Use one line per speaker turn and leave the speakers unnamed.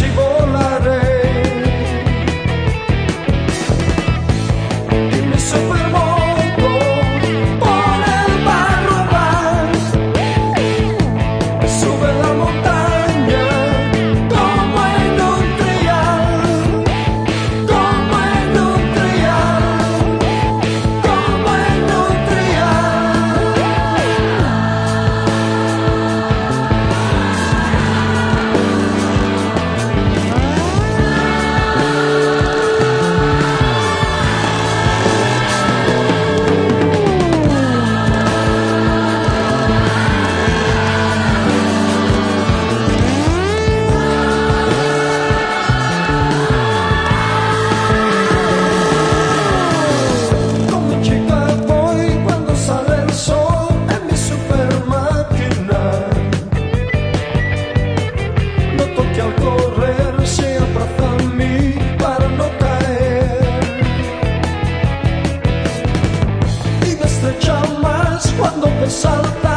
lasci volare. Dimmi sopra sol